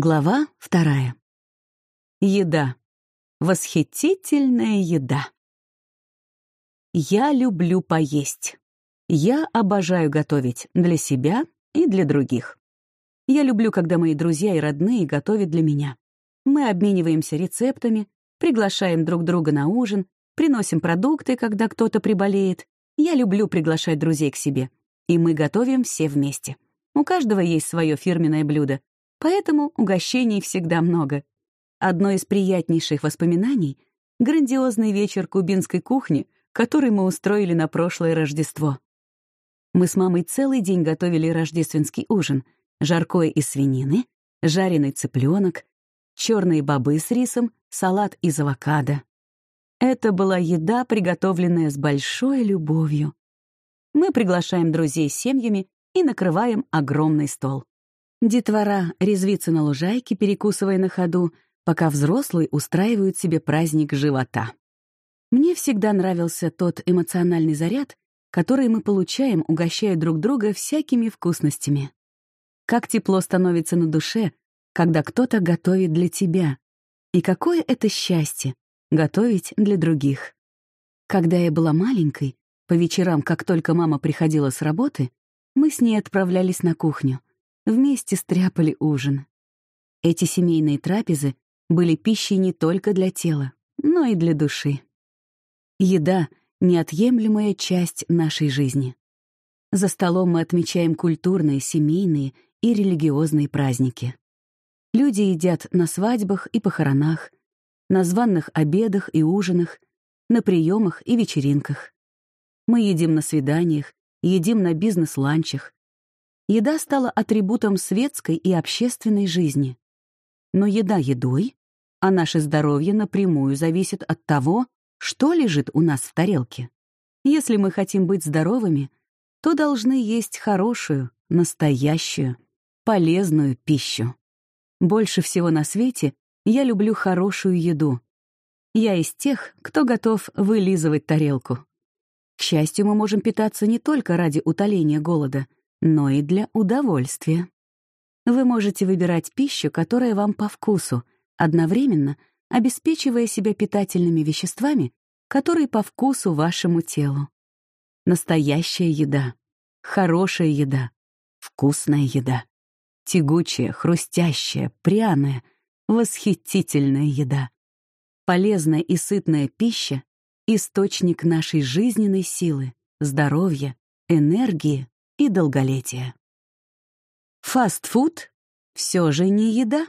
Глава вторая. Еда. Восхитительная еда. Я люблю поесть. Я обожаю готовить для себя и для других. Я люблю, когда мои друзья и родные готовят для меня. Мы обмениваемся рецептами, приглашаем друг друга на ужин, приносим продукты, когда кто-то приболеет. Я люблю приглашать друзей к себе. И мы готовим все вместе. У каждого есть свое фирменное блюдо, поэтому угощений всегда много. Одно из приятнейших воспоминаний — грандиозный вечер кубинской кухни, который мы устроили на прошлое Рождество. Мы с мамой целый день готовили рождественский ужин, жаркое из свинины, жареный цыпленок, черные бобы с рисом, салат из авокадо. Это была еда, приготовленная с большой любовью. Мы приглашаем друзей с семьями и накрываем огромный стол. Детвора резвится на лужайке, перекусывая на ходу, пока взрослые устраивают себе праздник живота. Мне всегда нравился тот эмоциональный заряд, который мы получаем, угощая друг друга всякими вкусностями. Как тепло становится на душе, когда кто-то готовит для тебя. И какое это счастье — готовить для других. Когда я была маленькой, по вечерам, как только мама приходила с работы, мы с ней отправлялись на кухню — вместе стряпали ужин. Эти семейные трапезы были пищей не только для тела, но и для души. Еда — неотъемлемая часть нашей жизни. За столом мы отмечаем культурные, семейные и религиозные праздники. Люди едят на свадьбах и похоронах, на званных обедах и ужинах, на приемах и вечеринках. Мы едим на свиданиях, едим на бизнес-ланчах, Еда стала атрибутом светской и общественной жизни. Но еда едой, а наше здоровье напрямую зависит от того, что лежит у нас в тарелке. Если мы хотим быть здоровыми, то должны есть хорошую, настоящую, полезную пищу. Больше всего на свете я люблю хорошую еду. Я из тех, кто готов вылизывать тарелку. К счастью, мы можем питаться не только ради утоления голода — но и для удовольствия. Вы можете выбирать пищу, которая вам по вкусу, одновременно обеспечивая себя питательными веществами, которые по вкусу вашему телу. Настоящая еда, хорошая еда, вкусная еда, тягучая, хрустящая, пряная, восхитительная еда. Полезная и сытная пища — источник нашей жизненной силы, здоровья, энергии и долголетия. Фастфуд все же не еда.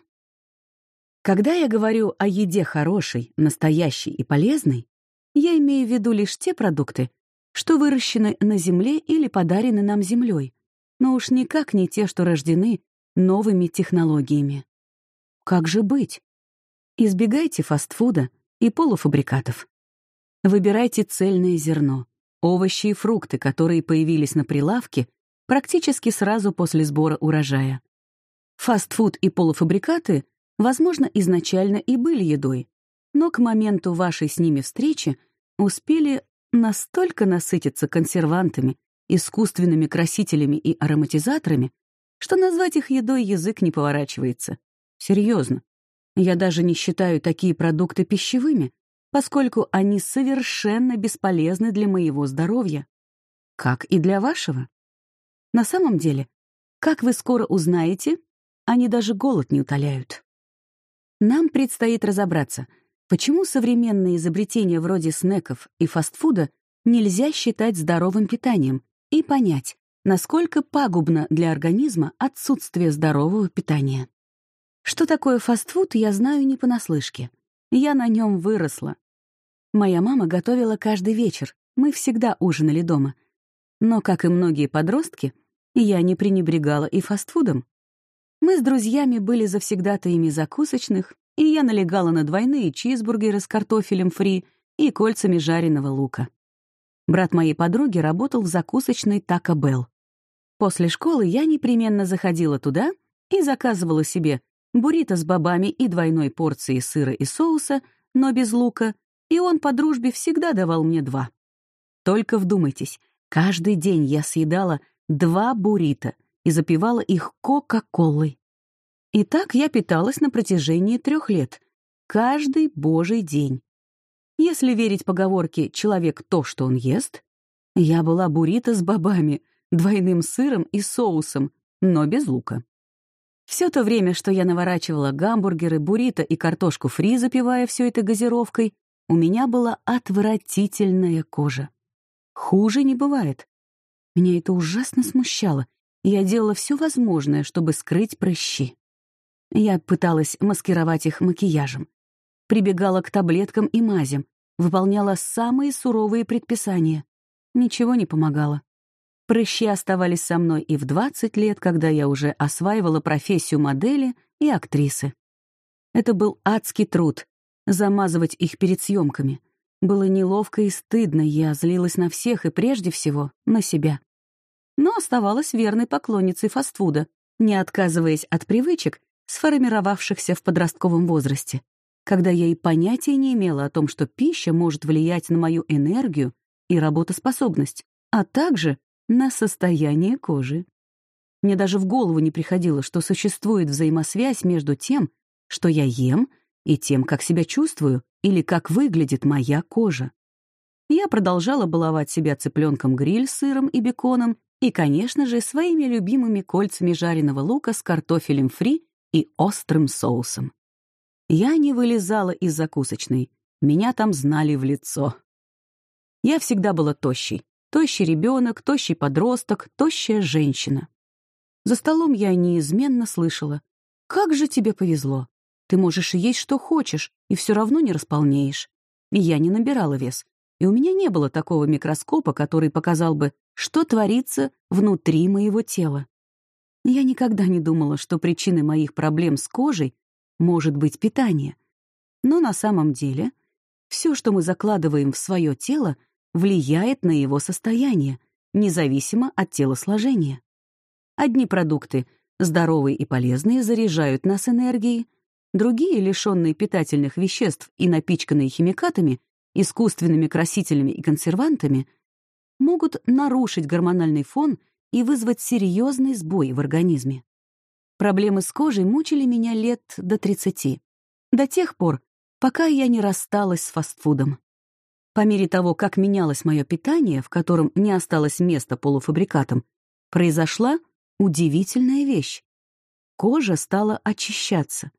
Когда я говорю о еде хорошей, настоящей и полезной, я имею в виду лишь те продукты, что выращены на земле или подарены нам землей, но уж никак не те, что рождены новыми технологиями. Как же быть? Избегайте фастфуда и полуфабрикатов. Выбирайте цельное зерно, овощи и фрукты, которые появились на прилавке практически сразу после сбора урожая. Фастфуд и полуфабрикаты, возможно, изначально и были едой, но к моменту вашей с ними встречи успели настолько насытиться консервантами, искусственными красителями и ароматизаторами, что назвать их едой язык не поворачивается. Серьезно. Я даже не считаю такие продукты пищевыми, поскольку они совершенно бесполезны для моего здоровья. Как и для вашего. На самом деле, как вы скоро узнаете, они даже голод не утоляют. Нам предстоит разобраться, почему современные изобретения вроде снеков и фастфуда нельзя считать здоровым питанием, и понять, насколько пагубно для организма отсутствие здорового питания. Что такое фастфуд, я знаю не понаслышке. Я на нем выросла. Моя мама готовила каждый вечер, мы всегда ужинали дома — но, как и многие подростки, я не пренебрегала и фастфудом. Мы с друзьями были завсегдатаями закусочных, и я налегала на двойные чизбургеры с картофелем фри и кольцами жареного лука. Брат моей подруги работал в закусочной Тако Белл. После школы я непременно заходила туда и заказывала себе буррито с бобами и двойной порцией сыра и соуса, но без лука, и он по дружбе всегда давал мне два. Только вдумайтесь, Каждый день я съедала два буррито и запивала их Кока-Колой. И так я питалась на протяжении трех лет, каждый божий день. Если верить поговорке «человек то, что он ест», я была буррито с бобами, двойным сыром и соусом, но без лука. Все то время, что я наворачивала гамбургеры, буррито и картошку фри, запивая все это газировкой, у меня была отвратительная кожа. Хуже не бывает. Меня это ужасно смущало, я делала все возможное, чтобы скрыть прыщи. Я пыталась маскировать их макияжем. Прибегала к таблеткам и мазям, выполняла самые суровые предписания. Ничего не помогало. Прыщи оставались со мной и в 20 лет, когда я уже осваивала профессию модели и актрисы. Это был адский труд — замазывать их перед съемками. Было неловко и стыдно, я злилась на всех и прежде всего на себя. Но оставалась верной поклонницей фастфуда, не отказываясь от привычек, сформировавшихся в подростковом возрасте, когда я и понятия не имела о том, что пища может влиять на мою энергию и работоспособность, а также на состояние кожи. Мне даже в голову не приходило, что существует взаимосвязь между тем, что я ем, и тем, как себя чувствую или как выглядит моя кожа. Я продолжала баловать себя цыпленком гриль с сыром и беконом и, конечно же, своими любимыми кольцами жареного лука с картофелем фри и острым соусом. Я не вылезала из закусочной, меня там знали в лицо. Я всегда была тощей, Тощий ребенок, тощий подросток, тощая женщина. За столом я неизменно слышала. «Как же тебе повезло! Ты можешь есть что хочешь, и все равно не располнеешь». И я не набирала вес. И у меня не было такого микроскопа, который показал бы, что творится внутри моего тела. Я никогда не думала, что причиной моих проблем с кожей может быть питание. Но на самом деле все, что мы закладываем в свое тело — влияет на его состояние, независимо от телосложения. Одни продукты, здоровые и полезные, заряжают нас энергией, другие, лишенные питательных веществ и напичканные химикатами, искусственными красителями и консервантами, могут нарушить гормональный фон и вызвать серьезный сбой в организме. Проблемы с кожей мучили меня лет до 30, до тех пор, пока я не рассталась с фастфудом. По мере того, как менялось мое питание, в котором не осталось места полуфабрикатам, произошла удивительная вещь. Кожа стала очищаться.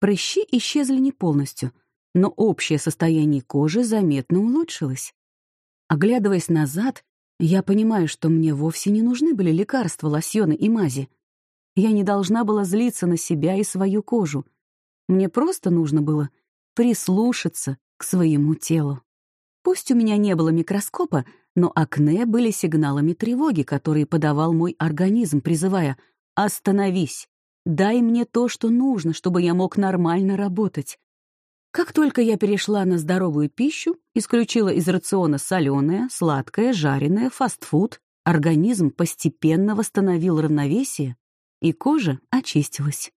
Прыщи исчезли не полностью, но общее состояние кожи заметно улучшилось. Оглядываясь назад, я понимаю, что мне вовсе не нужны были лекарства, лосьоны и мази. Я не должна была злиться на себя и свою кожу. Мне просто нужно было прислушаться к своему телу. Пусть у меня не было микроскопа, но акне были сигналами тревоги, которые подавал мой организм, призывая «Остановись! Дай мне то, что нужно, чтобы я мог нормально работать». Как только я перешла на здоровую пищу, исключила из рациона соленое, сладкое, жареное, фастфуд, организм постепенно восстановил равновесие, и кожа очистилась.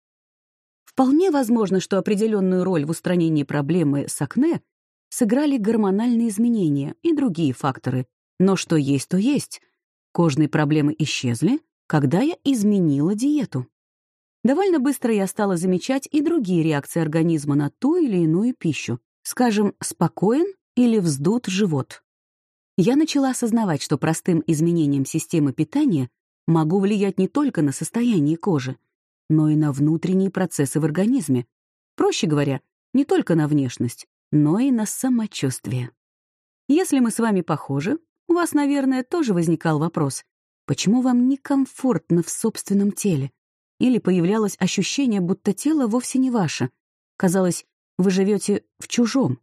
Вполне возможно, что определенную роль в устранении проблемы с акне сыграли гормональные изменения и другие факторы. Но что есть, то есть. Кожные проблемы исчезли, когда я изменила диету. Довольно быстро я стала замечать и другие реакции организма на ту или иную пищу. Скажем, спокоен или вздут живот. Я начала осознавать, что простым изменением системы питания могу влиять не только на состояние кожи, но и на внутренние процессы в организме. Проще говоря, не только на внешность, но и на самочувствие. Если мы с вами похожи, у вас, наверное, тоже возникал вопрос, почему вам некомфортно в собственном теле? Или появлялось ощущение, будто тело вовсе не ваше. Казалось, вы живете в чужом.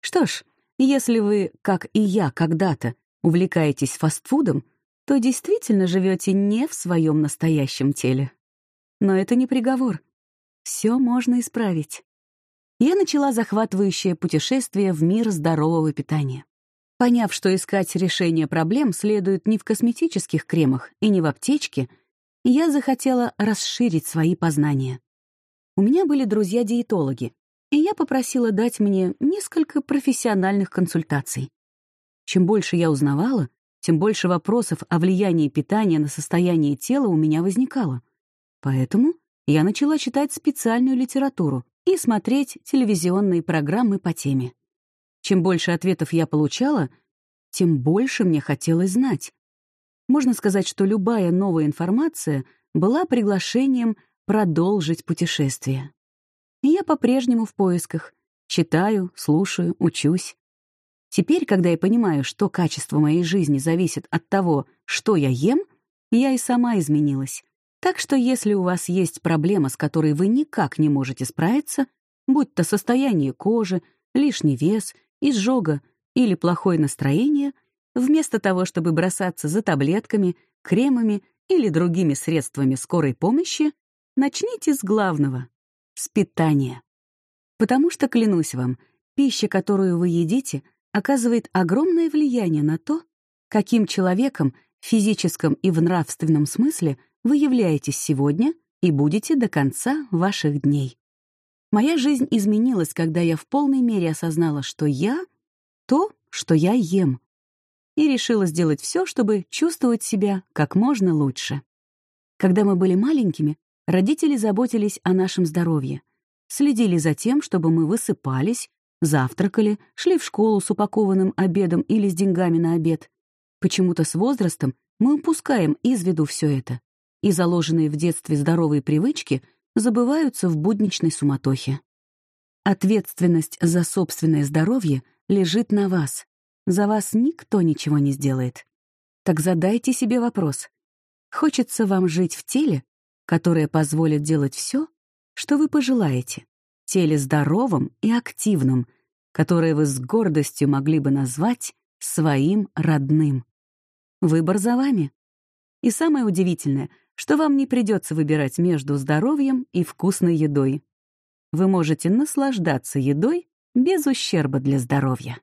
Что ж, если вы, как и я когда-то, увлекаетесь фастфудом, то действительно живете не в своем настоящем теле. Но это не приговор. Все можно исправить я начала захватывающее путешествие в мир здорового питания. Поняв, что искать решение проблем следует не в косметических кремах и не в аптечке, я захотела расширить свои познания. У меня были друзья-диетологи, и я попросила дать мне несколько профессиональных консультаций. Чем больше я узнавала, тем больше вопросов о влиянии питания на состояние тела у меня возникало. Поэтому я начала читать специальную литературу и смотреть телевизионные программы по теме. Чем больше ответов я получала, тем больше мне хотелось знать. Можно сказать, что любая новая информация была приглашением продолжить путешествие. И я по-прежнему в поисках. Читаю, слушаю, учусь. Теперь, когда я понимаю, что качество моей жизни зависит от того, что я ем, я и сама изменилась. Так что если у вас есть проблема, с которой вы никак не можете справиться, будь то состояние кожи, лишний вес, изжога или плохое настроение, вместо того, чтобы бросаться за таблетками, кремами или другими средствами скорой помощи, начните с главного — с питания. Потому что, клянусь вам, пища, которую вы едите, оказывает огромное влияние на то, каким человеком в физическом и в нравственном смысле вы являетесь сегодня и будете до конца ваших дней. Моя жизнь изменилась, когда я в полной мере осознала, что я — то, что я ем, и решила сделать все, чтобы чувствовать себя как можно лучше. Когда мы были маленькими, родители заботились о нашем здоровье, следили за тем, чтобы мы высыпались, завтракали, шли в школу с упакованным обедом или с деньгами на обед. Почему-то с возрастом мы упускаем из виду все это, и заложенные в детстве здоровые привычки забываются в будничной суматохе. Ответственность за собственное здоровье лежит на вас. За вас никто ничего не сделает. Так задайте себе вопрос. Хочется вам жить в теле, которое позволит делать все, что вы пожелаете, теле здоровым и активным, которое вы с гордостью могли бы назвать своим родным. Выбор за вами. И самое удивительное, что вам не придется выбирать между здоровьем и вкусной едой. Вы можете наслаждаться едой без ущерба для здоровья.